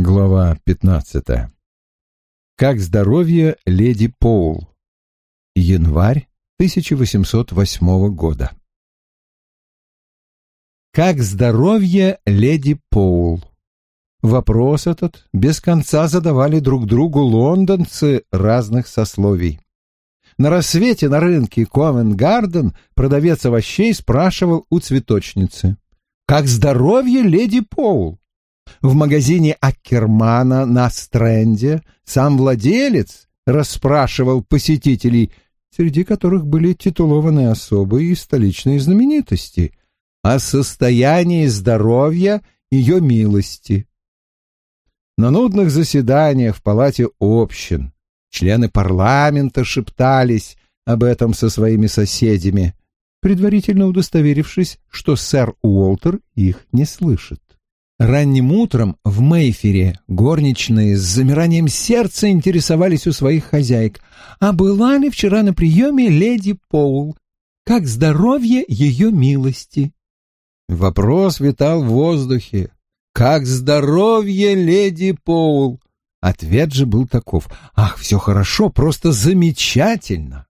Глава 15. Как здоровье леди Поул. Январь 1808 года. Как здоровье леди Поул. Вопрос этот без конца задавали друг другу лондонцы разных сословий. На рассвете на рынке Ковен-Гарден продавец овощей спрашивал у цветочницы. «Как здоровье леди Поул?» В магазине Аккермана на Стренде сам владелец расспрашивал посетителей, среди которых были титулованные особы и столичные знаменитости, о состоянии здоровья ее милости. На нудных заседаниях в палате общин члены парламента шептались об этом со своими соседями, предварительно удостоверившись, что сэр Уолтер их не слышит. Ранним утром в Мейфере горничные с замиранием сердца интересовались у своих хозяек, а была ли вчера на приеме леди Поул, как здоровье ее милости. Вопрос витал в воздухе. «Как здоровье леди Поул?» Ответ же был таков. «Ах, все хорошо, просто замечательно!»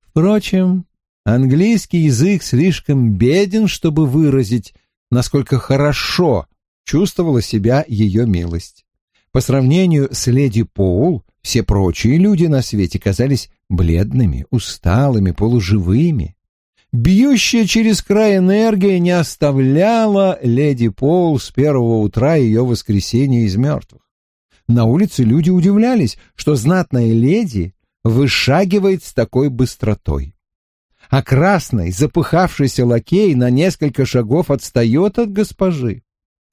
Впрочем, английский язык слишком беден, чтобы выразить, насколько хорошо чувствовала себя ее милость. По сравнению с леди Поул, все прочие люди на свете казались бледными, усталыми, полуживыми. Бьющая через край энергия не оставляла леди Поул с первого утра ее воскресенья из мертвых. На улице люди удивлялись, что знатная леди вышагивает с такой быстротой. А красный, запыхавшийся лакей на несколько шагов отстает от госпожи.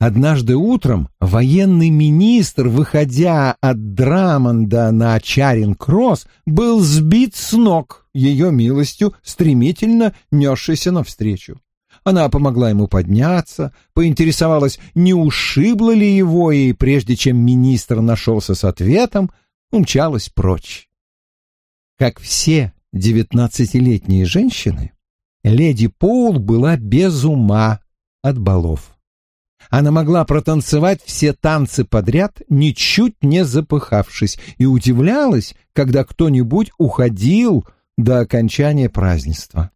Однажды утром военный министр, выходя от Драмонда на Чаринг-Кросс, был сбит с ног ее милостью, стремительно несшейся навстречу. Она помогла ему подняться, поинтересовалась, не ушибла ли его, и прежде чем министр нашелся с ответом, умчалась прочь. Как все девятнадцатилетние женщины, леди Поул была без ума от балов. Она могла протанцевать все танцы подряд, ничуть не запыхавшись, и удивлялась, когда кто-нибудь уходил до окончания празднества.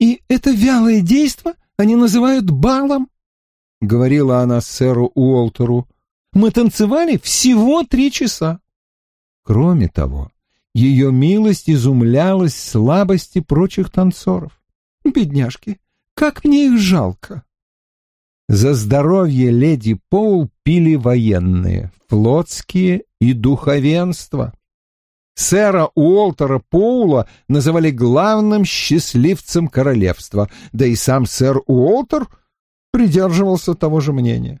«И это вялое действо они называют балом?» — говорила она сэру Уолтеру. «Мы танцевали всего три часа». Кроме того, ее милость изумлялась слабости прочих танцоров. «Бедняжки, как мне их жалко!» За здоровье леди Поул пили военные, флотские и духовенство. Сэра Уолтера Поула называли главным счастливцем королевства, да и сам сэр Уолтер придерживался того же мнения.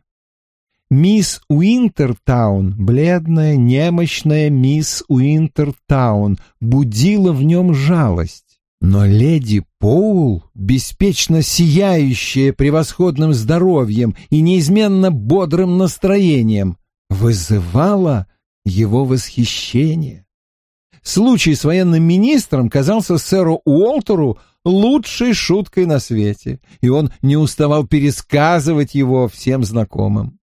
Мисс Уинтертаун, бледная, немощная мисс Уинтертаун, будила в нем жалость. Но леди Поул, беспечно сияющая превосходным здоровьем и неизменно бодрым настроением, вызывала его восхищение. Случай с военным министром казался сэру Уолтеру лучшей шуткой на свете, и он не уставал пересказывать его всем знакомым.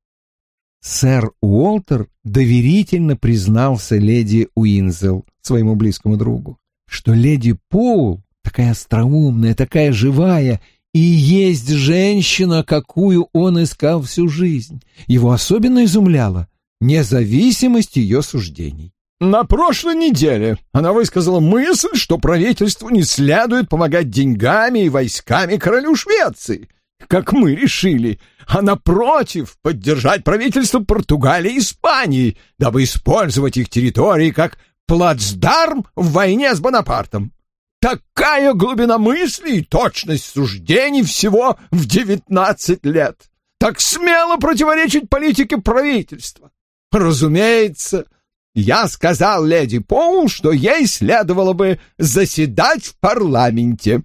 Сэр Уолтер доверительно признался леди Уинзел, своему близкому другу, что леди Поул такая остроумная, такая живая, и есть женщина, какую он искал всю жизнь. Его особенно изумляла независимость ее суждений. На прошлой неделе она высказала мысль, что правительству не следует помогать деньгами и войсками королю Швеции, как мы решили, а напротив поддержать правительство Португалии и Испании, дабы использовать их территории как плацдарм в войне с Бонапартом. Такая глубина мысли и точность суждений всего в девятнадцать лет. Так смело противоречить политике правительства. Разумеется, я сказал леди Поул, что ей следовало бы заседать в парламенте.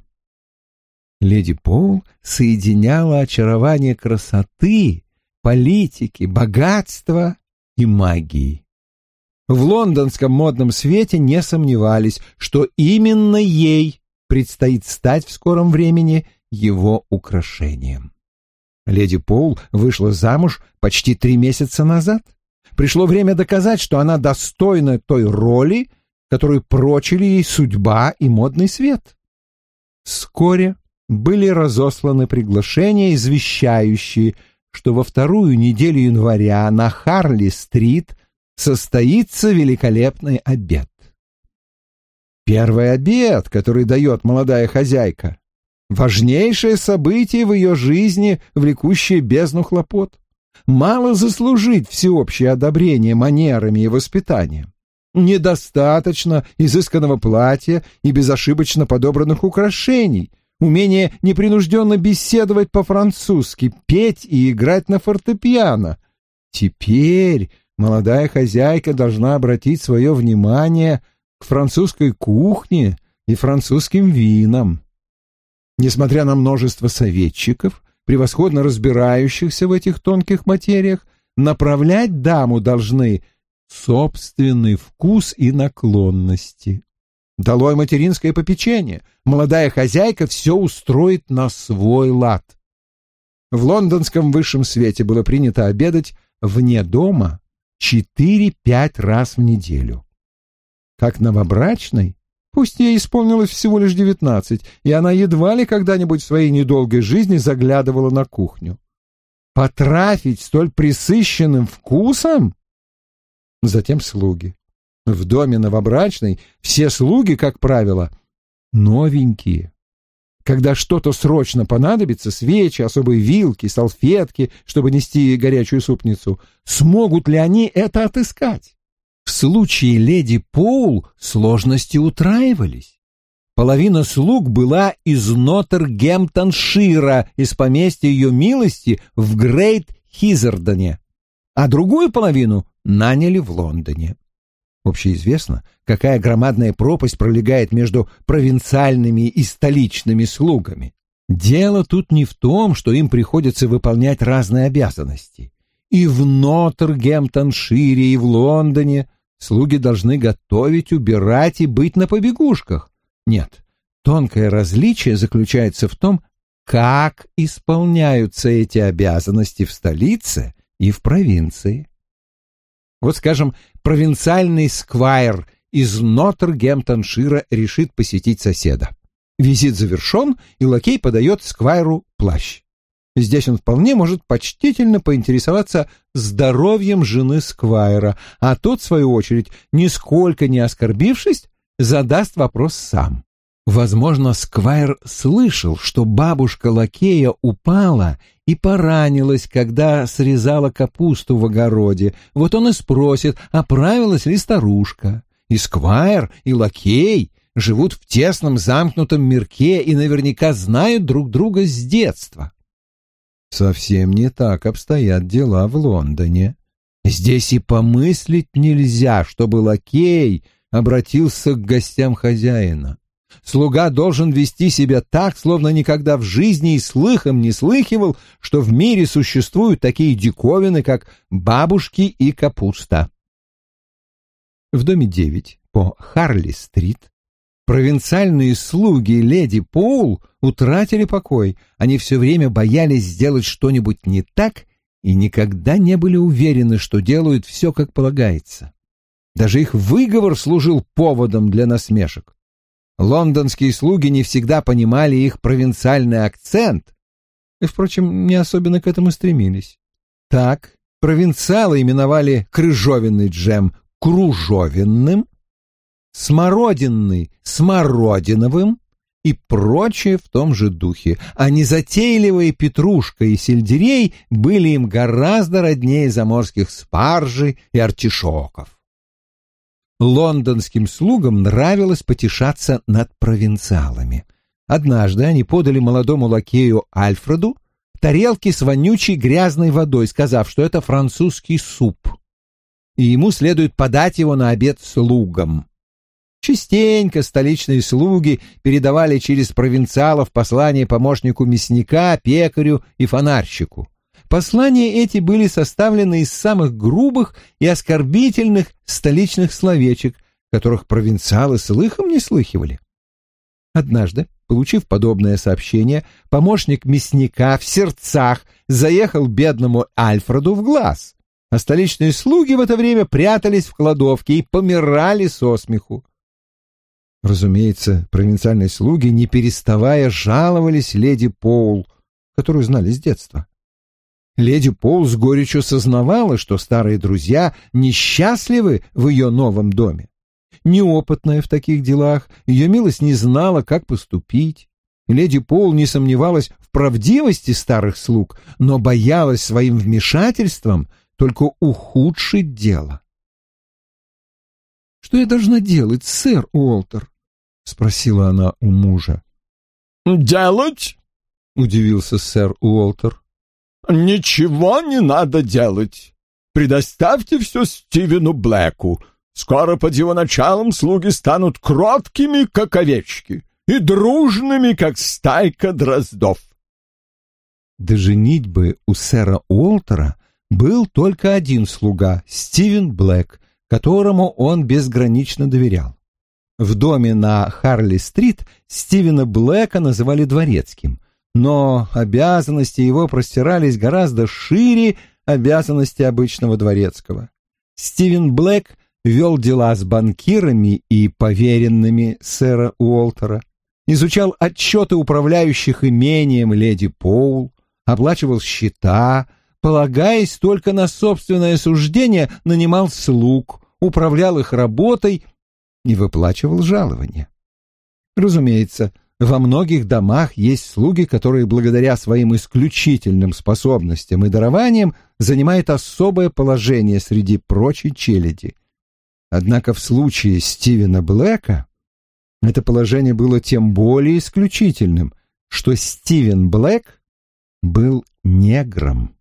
Леди Поул соединяла очарование красоты, политики, богатства и магии в лондонском модном свете не сомневались, что именно ей предстоит стать в скором времени его украшением. Леди Пол вышла замуж почти три месяца назад. Пришло время доказать, что она достойна той роли, которую прочили ей судьба и модный свет. Вскоре были разосланы приглашения, извещающие, что во вторую неделю января на Харли-стрит состоится великолепный обед. Первый обед, который дает молодая хозяйка, важнейшее событие в ее жизни, влекущее бездну хлопот. Мало заслужить всеобщее одобрение манерами и воспитанием. Недостаточно изысканного платья и безошибочно подобранных украшений, умение непринужденно беседовать по-французски, петь и играть на фортепиано. Теперь молодая хозяйка должна обратить свое внимание к французской кухне и французским винам. Несмотря на множество советчиков, превосходно разбирающихся в этих тонких материях, направлять даму должны собственный вкус и наклонности. Долой материнское попечение. Молодая хозяйка все устроит на свой лад. В лондонском высшем свете было принято обедать вне дома четыре-пять раз в неделю. Как новобрачной, пусть ей исполнилось всего лишь девятнадцать, и она едва ли когда-нибудь в своей недолгой жизни заглядывала на кухню. Потрафить столь присыщенным вкусом? Затем слуги. В доме новобрачной все слуги, как правило, новенькие. Когда что-то срочно понадобится, свечи, особые вилки, салфетки, чтобы нести горячую супницу, смогут ли они это отыскать? В случае леди Поул сложности утраивались. Половина слуг была из Нотр-Гемптоншира, из поместья ее милости в Грейт-Хизердоне, а другую половину наняли в Лондоне. Общеизвестно, какая громадная пропасть пролегает между провинциальными и столичными слугами. Дело тут не в том, что им приходится выполнять разные обязанности. И в Нотр-Гемптоншире, и в Лондоне слуги должны готовить, убирать и быть на побегушках. Нет, тонкое различие заключается в том, как исполняются эти обязанности в столице и в провинции. Вот, скажем, провинциальный сквайр из Нотр-Гемптоншира решит посетить соседа. Визит завершен, и лакей подает сквайру плащ. Здесь он вполне может почтительно поинтересоваться здоровьем жены Сквайра, а тот, в свою очередь, нисколько не оскорбившись, задаст вопрос сам. Возможно, Сквайр слышал, что бабушка лакея упала и поранилась, когда срезала капусту в огороде. Вот он и спросит, оправилась ли старушка. И Сквайр, и лакей живут в тесном замкнутом мирке и наверняка знают друг друга с детства. Совсем не так обстоят дела в Лондоне. Здесь и помыслить нельзя, чтобы лакей обратился к гостям хозяина. Слуга должен вести себя так, словно никогда в жизни и слыхом не слыхивал, что в мире существуют такие диковины, как бабушки и капуста. В доме 9 по Харли-стрит Провинциальные слуги леди Поул утратили покой. Они все время боялись сделать что-нибудь не так и никогда не были уверены, что делают все как полагается. Даже их выговор служил поводом для насмешек. Лондонские слуги не всегда понимали их провинциальный акцент и, впрочем, не особенно к этому стремились. Так провинциалы именовали крыжовенный джем кружовенным, смородинный смородиновым и прочее в том же духе, а незатейливые петрушка и сельдерей были им гораздо роднее заморских спаржи и артишоков. Лондонским слугам нравилось потешаться над провинциалами. Однажды они подали молодому лакею Альфреду тарелки с вонючей грязной водой, сказав, что это французский суп, и ему следует подать его на обед слугам. Частенько столичные слуги передавали через провинциалов послания помощнику мясника, пекарю и фонарщику. Послания эти были составлены из самых грубых и оскорбительных столичных словечек, которых провинциалы слыхом не слыхивали. Однажды Получив подобное сообщение, помощник мясника в сердцах заехал бедному Альфреду в глаз, а столичные слуги в это время прятались в кладовке и помирали со смеху. Разумеется, провинциальные слуги, не переставая, жаловались леди Поул, которую знали с детства. Леди Поул с горечью сознавала, что старые друзья несчастливы в ее новом доме неопытная в таких делах, ее милость не знала, как поступить. Леди Пол не сомневалась в правдивости старых слуг, но боялась своим вмешательством только ухудшить дело. «Что я должна делать, сэр Уолтер?» — спросила она у мужа. «Делать?» — удивился сэр Уолтер. «Ничего не надо делать. Предоставьте все Стивену Блэку. Скоро под его началом слуги станут кроткими, как овечки, и дружными, как стайка дроздов. До женитьбы у сэра Уолтера был только один слуга — Стивен Блэк, которому он безгранично доверял. В доме на Харли-стрит Стивена Блэка называли дворецким, но обязанности его простирались гораздо шире обязанностей обычного дворецкого. Стивен Блэк вел дела с банкирами и поверенными сэра Уолтера, изучал отчеты управляющих имением леди Поул, оплачивал счета, полагаясь только на собственное суждение, нанимал слуг, управлял их работой и выплачивал жалования. Разумеется, во многих домах есть слуги, которые благодаря своим исключительным способностям и дарованиям занимают особое положение среди прочей челяди. Однако в случае Стивена Блэка это положение было тем более исключительным, что Стивен Блэк был негром.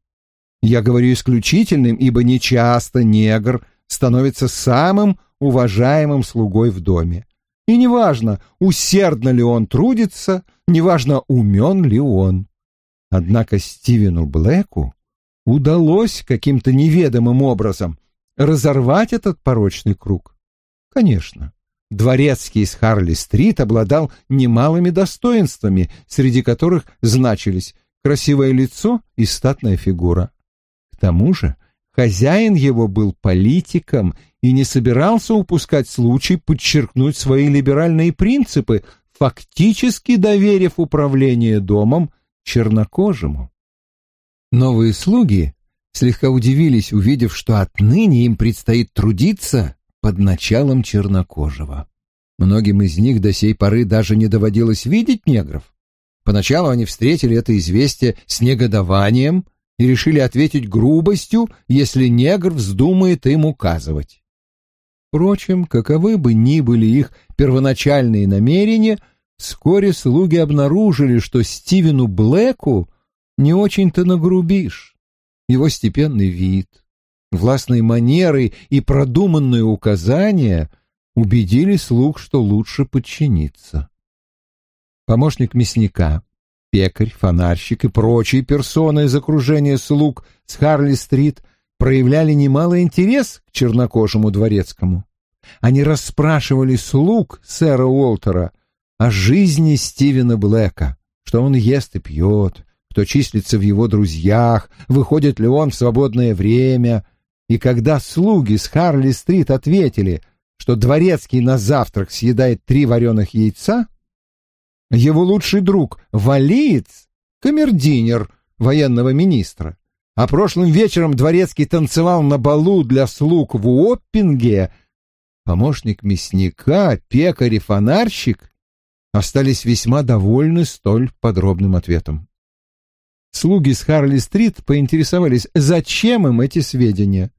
Я говорю исключительным, ибо нечасто негр становится самым уважаемым слугой в доме. И неважно, усердно ли он трудится, неважно, умен ли он. Однако Стивену Блэку удалось каким-то неведомым образом разорвать этот порочный круг? Конечно. Дворецкий из Харли-стрит обладал немалыми достоинствами, среди которых значились красивое лицо и статная фигура. К тому же хозяин его был политиком и не собирался упускать случай подчеркнуть свои либеральные принципы, фактически доверив управление домом чернокожему. Новые слуги слегка удивились, увидев, что отныне им предстоит трудиться под началом чернокожего. Многим из них до сей поры даже не доводилось видеть негров. Поначалу они встретили это известие с негодованием и решили ответить грубостью, если негр вздумает им указывать. Впрочем, каковы бы ни были их первоначальные намерения, вскоре слуги обнаружили, что Стивену Блэку не очень-то нагрубишь его степенный вид, властные манеры и продуманные указания убедили слуг, что лучше подчиниться. Помощник мясника, пекарь, фонарщик и прочие персоны из окружения слуг с Харли-стрит проявляли немалый интерес к чернокожему дворецкому. Они расспрашивали слуг сэра Уолтера о жизни Стивена Блэка, что он ест и пьет, кто числится в его друзьях, выходит ли он в свободное время. И когда слуги с Харли-стрит ответили, что дворецкий на завтрак съедает три вареных яйца, его лучший друг — валиец, камердинер военного министра, а прошлым вечером дворецкий танцевал на балу для слуг в Уоппинге, помощник мясника, пекарь и фонарщик остались весьма довольны столь подробным ответом. Слуги с Харли-стрит поинтересовались, зачем им эти сведения.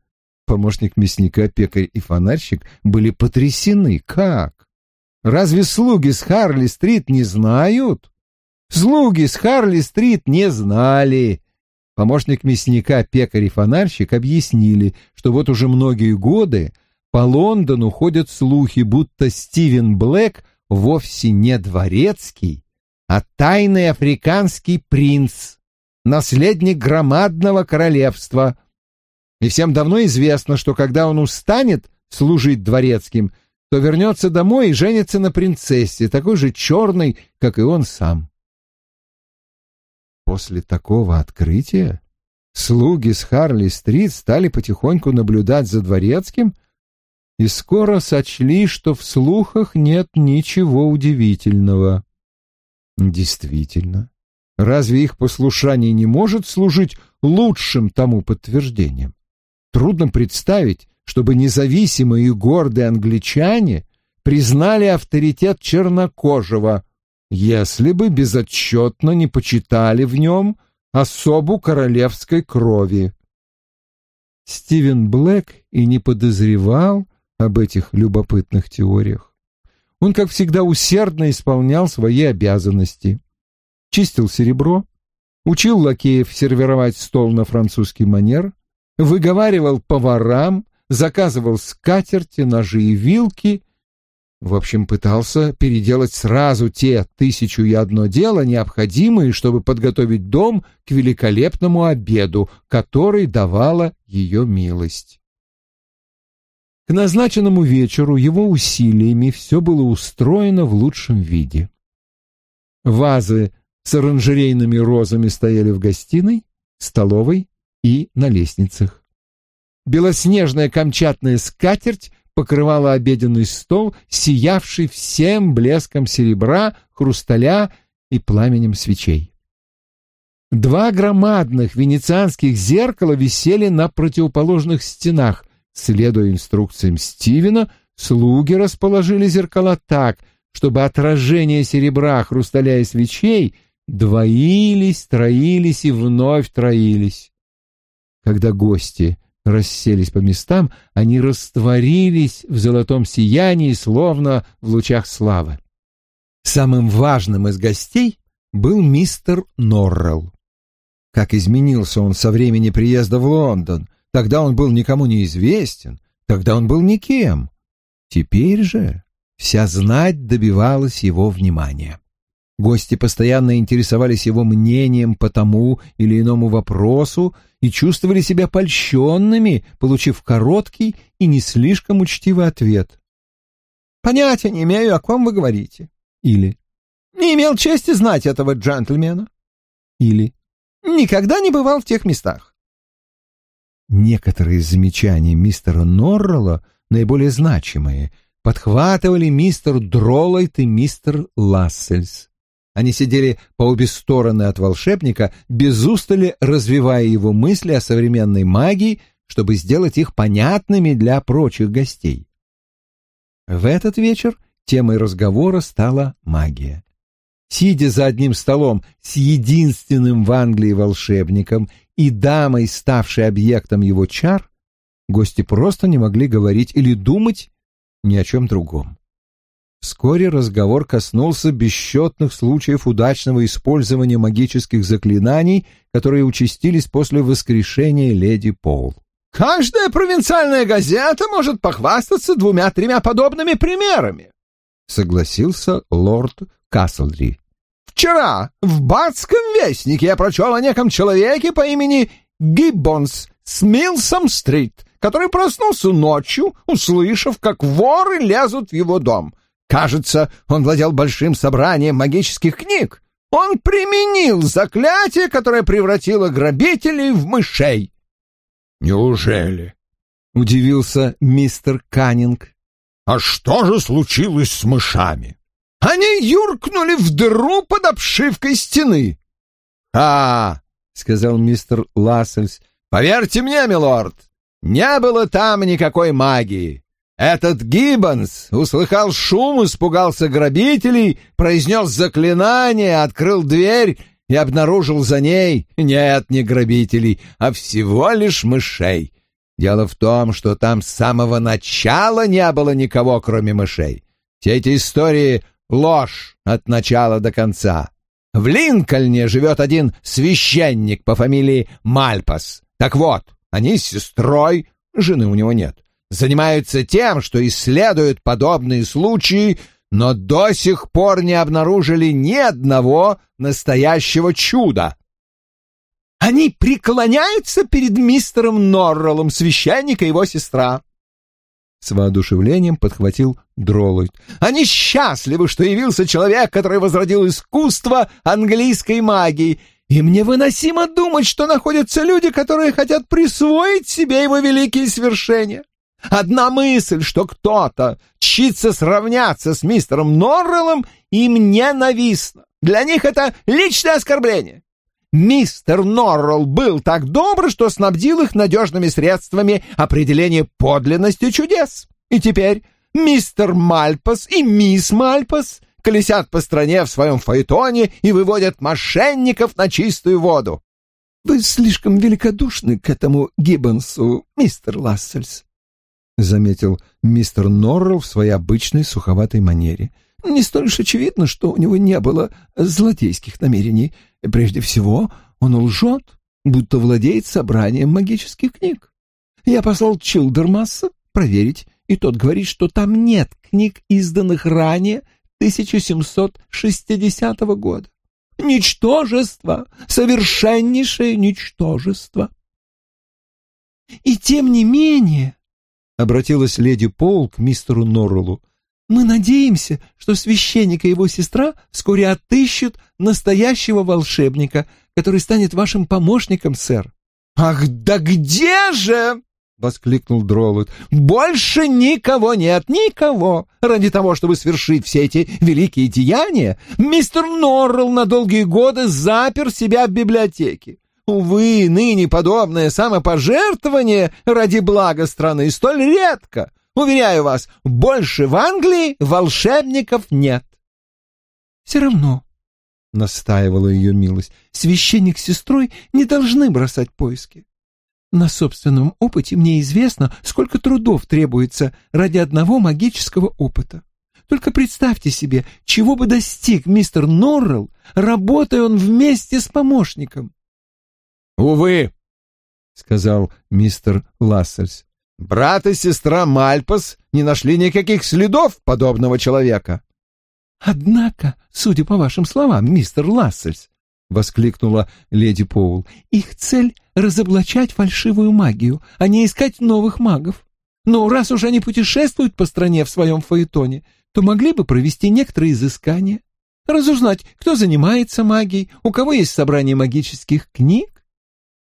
Помощник мясника, пекарь и фонарщик были потрясены. Как? Разве слуги с Харли-стрит не знают? Слуги с Харли-стрит не знали. Помощник мясника, пекарь и фонарщик объяснили, что вот уже многие годы по Лондону ходят слухи, будто Стивен Блэк вовсе не дворецкий, а тайный африканский принц, наследник громадного королевства. И всем давно известно, что когда он устанет служить дворецким, то вернется домой и женится на принцессе, такой же черной, как и он сам. После такого открытия слуги с Харли-стрит стали потихоньку наблюдать за дворецким и скоро сочли, что в слухах нет ничего удивительного. Действительно, разве их послушание не может служить лучшим тому подтверждением? Трудно представить, чтобы независимые и гордые англичане признали авторитет чернокожего, если бы безотчетно не почитали в нем особу королевской крови. Стивен Блэк и не подозревал об этих любопытных теориях. Он, как всегда, усердно исполнял свои обязанности. Чистил серебро, учил лакеев сервировать стол на французский манер, выговаривал поварам, заказывал скатерти, ножи и вилки. В общем, пытался переделать сразу те тысячу и одно дело, необходимые, чтобы подготовить дом к великолепному обеду, который давала ее милость. К назначенному вечеру его усилиями все было устроено в лучшем виде. Вазы с оранжерейными розами стояли в гостиной, столовой и на лестницах. Белоснежная камчатная скатерть покрывала обеденный стол, сиявший всем блеском серебра, хрусталя и пламенем свечей. Два громадных венецианских зеркала висели на противоположных стенах. Следуя инструкциям Стивена, слуги расположили зеркала так, чтобы отражение серебра, хрусталя и свечей двоились, троились и вновь троились. Когда гости расселись по местам, они растворились в золотом сиянии, словно в лучах славы. Самым важным из гостей был мистер Норрелл. Как изменился он со времени приезда в Лондон. Тогда он был никому не известен, тогда он был никем. Теперь же вся знать добивалась его внимания. Гости постоянно интересовались его мнением по тому или иному вопросу и чувствовали себя польщенными, получив короткий и не слишком учтивый ответ. «Понятия не имею, о ком вы говорите». Или «Не имел чести знать этого джентльмена». Или «Никогда не бывал в тех местах». Некоторые замечания мистера Норрелла, наиболее значимые, подхватывали мистер Дролайт и мистер Лассельс. Они сидели по обе стороны от волшебника, без устали развивая его мысли о современной магии, чтобы сделать их понятными для прочих гостей. В этот вечер темой разговора стала магия. Сидя за одним столом с единственным в Англии волшебником и дамой, ставшей объектом его чар, гости просто не могли говорить или думать ни о чем другом. Вскоре разговор коснулся бесчетных случаев удачного использования магических заклинаний, которые участились после воскрешения леди Пол. «Каждая провинциальная газета может похвастаться двумя-тремя подобными примерами», — согласился лорд Каслдри. «Вчера в Батском вестнике я прочел о неком человеке по имени Гиббонс с Милсом-стрит, который проснулся ночью, услышав, как воры лезут в его дом». Кажется, он владел большим собранием магических книг. Он применил заклятие, которое превратило грабителей в мышей. Неужели? Удивился мистер Каннинг. А что же случилось с мышами? Они юркнули в дыру под обшивкой стены. А, сказал мистер Лассельс, поверьте мне, милорд, не было там никакой магии. Этот Гиббонс услыхал шум, испугался грабителей, произнес заклинание, открыл дверь и обнаружил за ней нет не грабителей, а всего лишь мышей. Дело в том, что там с самого начала не было никого, кроме мышей. Все эти истории — ложь от начала до конца. В Линкольне живет один священник по фамилии Мальпас. Так вот, они с сестрой, жены у него нет, занимаются тем, что исследуют подобные случаи, но до сих пор не обнаружили ни одного настоящего чуда. Они преклоняются перед мистером Норреллом, священник и его сестра. С воодушевлением подхватил Дроллойд. «Они счастливы, что явился человек, который возродил искусство английской магии. И мне выносимо думать, что находятся люди, которые хотят присвоить себе его великие свершения. Одна мысль, что кто-то чится сравняться с мистером Норреллом, им ненавистна. Для них это личное оскорбление. Мистер Норрелл был так добр, что снабдил их надежными средствами определения подлинности чудес. И теперь мистер Мальпас и мисс Мальпас колесят по стране в своем фаэтоне и выводят мошенников на чистую воду. Вы слишком великодушны к этому Гиббонсу, мистер Лассельс, — заметил мистер Норрелл в своей обычной суховатой манере. Не столь уж очевидно, что у него не было злодейских намерений. Прежде всего, он лжет, будто владеет собранием магических книг. Я послал Чилдермасса проверить, и тот говорит, что там нет книг, изданных ранее 1760 года. Ничтожество, совершеннейшее ничтожество. И тем не менее, — обратилась леди Пол к мистеру Норреллу, — мы надеемся, что священник и его сестра вскоре отыщут настоящего волшебника, который станет вашим помощником, сэр. «Ах, да где же?» — воскликнул Дроллот. «Больше никого нет, никого! Ради того, чтобы свершить все эти великие деяния, мистер Норрелл на долгие годы запер себя в библиотеке. Увы, ныне подобное самопожертвование ради блага страны столь редко. Уверяю вас, больше в Англии волшебников нет». «Все равно», — настаивала ее милость, — «священник с сестрой не должны бросать поиски. На собственном опыте мне известно, сколько трудов требуется ради одного магического опыта. Только представьте себе, чего бы достиг мистер Норрелл, работая он вместе с помощником. «Увы», — сказал мистер Лассельс, — «брат и сестра Мальпас не нашли никаких следов подобного человека». «Однако, судя по вашим словам, мистер Лассельс, — воскликнула леди Поул. «Их цель — разоблачать фальшивую магию, а не искать новых магов. Но раз уж они путешествуют по стране в своем фаэтоне, то могли бы провести некоторые изыскания, разузнать, кто занимается магией, у кого есть собрание магических книг.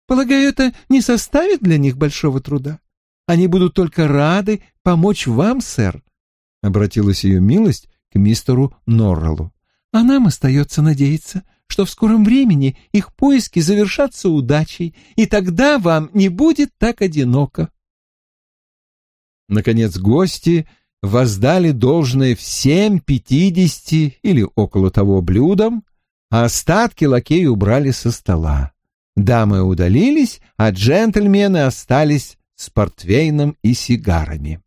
Полагаю, это не составит для них большого труда. Они будут только рады помочь вам, сэр», — обратилась ее милость к мистеру Норреллу. «А нам остается надеяться, что в скором времени их поиски завершатся удачей, и тогда вам не будет так одиноко. Наконец гости воздали должное всем пятидесяти или около того блюдам, а остатки лакеи убрали со стола. Дамы удалились, а джентльмены остались с портвейном и сигарами.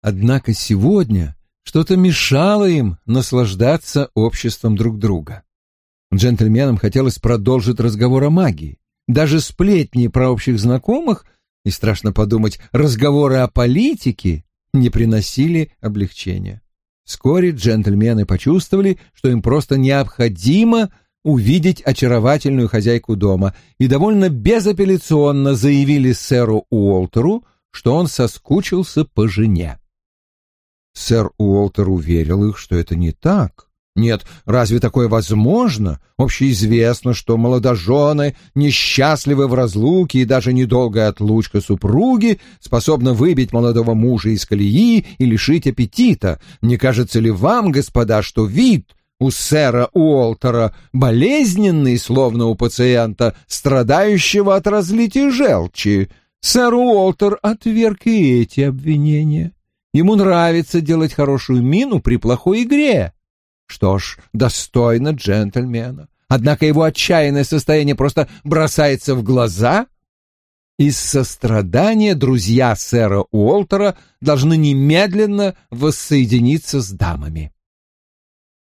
Однако сегодня что-то мешало им наслаждаться обществом друг друга. Джентльменам хотелось продолжить разговор о магии. Даже сплетни про общих знакомых и, страшно подумать, разговоры о политике не приносили облегчения. Вскоре джентльмены почувствовали, что им просто необходимо увидеть очаровательную хозяйку дома и довольно безапелляционно заявили сэру Уолтеру, что он соскучился по жене. Сэр Уолтер уверил их, что это не так, нет, разве такое возможно? Общеизвестно, что молодожены, несчастливы в разлуке и даже недолгая отлучка супруги способна выбить молодого мужа из колеи и лишить аппетита. Не кажется ли вам, господа, что вид у сэра Уолтера болезненный, словно у пациента, страдающего от разлития желчи? Сэр Уолтер отверг и эти обвинения. Ему нравится делать хорошую мину при плохой игре. Что ж, достойно джентльмена. Однако его отчаянное состояние просто бросается в глаза. Из сострадания друзья сэра Уолтера должны немедленно воссоединиться с дамами.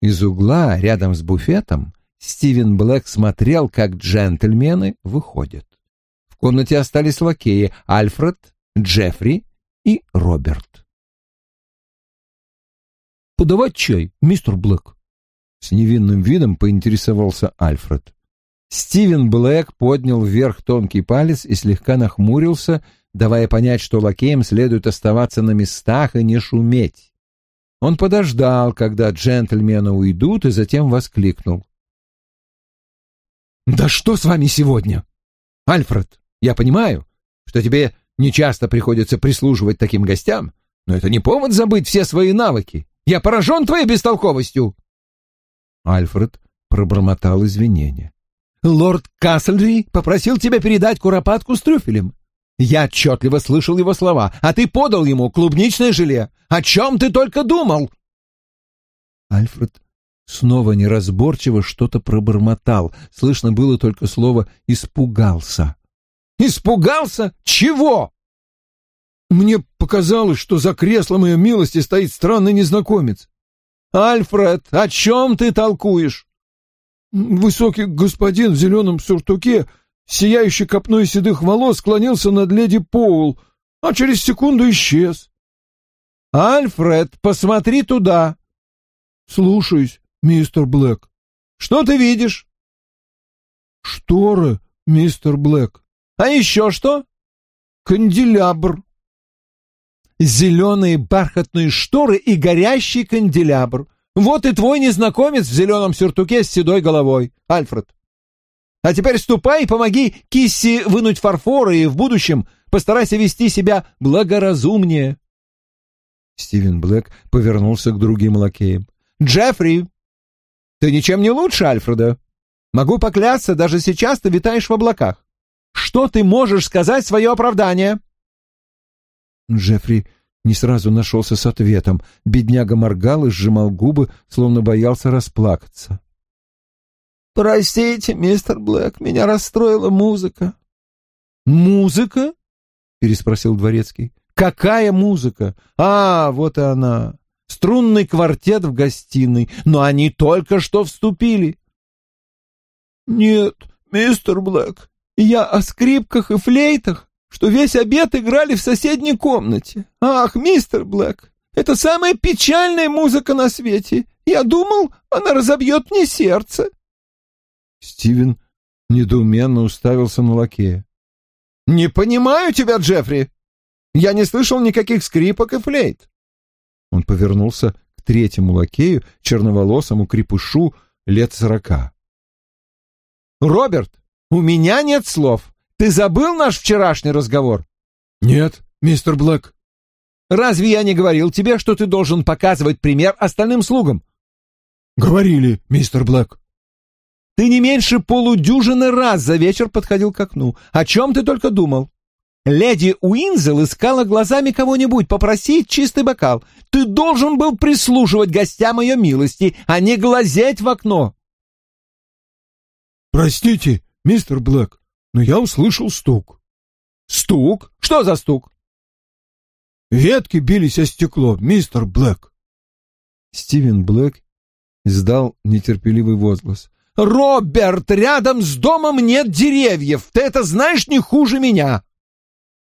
Из угла, рядом с буфетом, Стивен Блэк смотрел, как джентльмены выходят. В комнате остались лакеи Альфред, Джеффри и Роберт. «Подавать чай, мистер Блэк?» С невинным видом поинтересовался Альфред. Стивен Блэк поднял вверх тонкий палец и слегка нахмурился, давая понять, что лакеям следует оставаться на местах и не шуметь. Он подождал, когда джентльмены уйдут, и затем воскликнул. «Да что с вами сегодня? Альфред, я понимаю, что тебе нечасто приходится прислуживать таким гостям, но это не повод забыть все свои навыки. Я поражен твоей бестолковостью!» Альфред пробормотал извинения. «Лорд Кассельри попросил тебя передать куропатку с трюфелем. Я отчетливо слышал его слова, а ты подал ему клубничное желе. О чем ты только думал?» Альфред снова неразборчиво что-то пробормотал. Слышно было только слово «испугался». «Испугался? Чего?» «Мне показалось, что за креслом ее милости стоит странный незнакомец». «Альфред, о чем ты толкуешь?» Высокий господин в зеленом сюртуке, сияющий копной седых волос, склонился над леди Поул, а через секунду исчез. «Альфред, посмотри туда!» «Слушаюсь, мистер Блэк». «Что ты видишь?» «Шторы, мистер Блэк». «А еще что?» «Канделябр». «Зеленые бархатные шторы и горящий канделябр. Вот и твой незнакомец в зеленом сюртуке с седой головой, Альфред. А теперь ступай и помоги Кисси вынуть фарфор, и в будущем постарайся вести себя благоразумнее. Стивен Блэк повернулся к другим лакеям. «Джеффри, ты ничем не лучше Альфреда. Могу поклясться, даже сейчас ты витаешь в облаках. Что ты можешь сказать свое оправдание?» Джеффри не сразу нашелся с ответом. Бедняга моргал и сжимал губы, словно боялся расплакаться. «Простите, мистер Блэк, меня расстроила музыка». «Музыка?» — переспросил дворецкий. «Какая музыка? А, вот и она. Струнный квартет в гостиной, но они только что вступили». «Нет, мистер Блэк, я о скрипках и флейтах что весь обед играли в соседней комнате. Ах, мистер Блэк, это самая печальная музыка на свете. Я думал, она разобьет мне сердце. Стивен недоуменно уставился на лакея. «Не понимаю тебя, Джеффри! Я не слышал никаких скрипок и флейт!» Он повернулся к третьему лакею, черноволосому крепышу лет сорока. «Роберт, у меня нет слов. Ты забыл наш вчерашний разговор? Нет, мистер Блэк. Разве я не говорил тебе, что ты должен показывать пример остальным слугам? Говорили, мистер Блэк. Ты не меньше полудюжины раз за вечер подходил к окну. О чем ты только думал? Леди Уинзел искала глазами кого-нибудь попросить чистый бокал. Ты должен был прислушивать гостям ее милости, а не глазеть в окно. Простите, мистер Блэк, но я услышал стук. Стук? Что за стук? Ветки бились о стекло, мистер Блэк. Стивен Блэк издал нетерпеливый возглас. «Роберт, рядом с домом нет деревьев! Ты это знаешь не хуже меня!»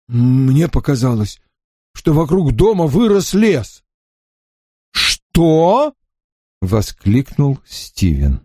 «Мне показалось, что вокруг дома вырос лес». «Что?» — воскликнул Стивен.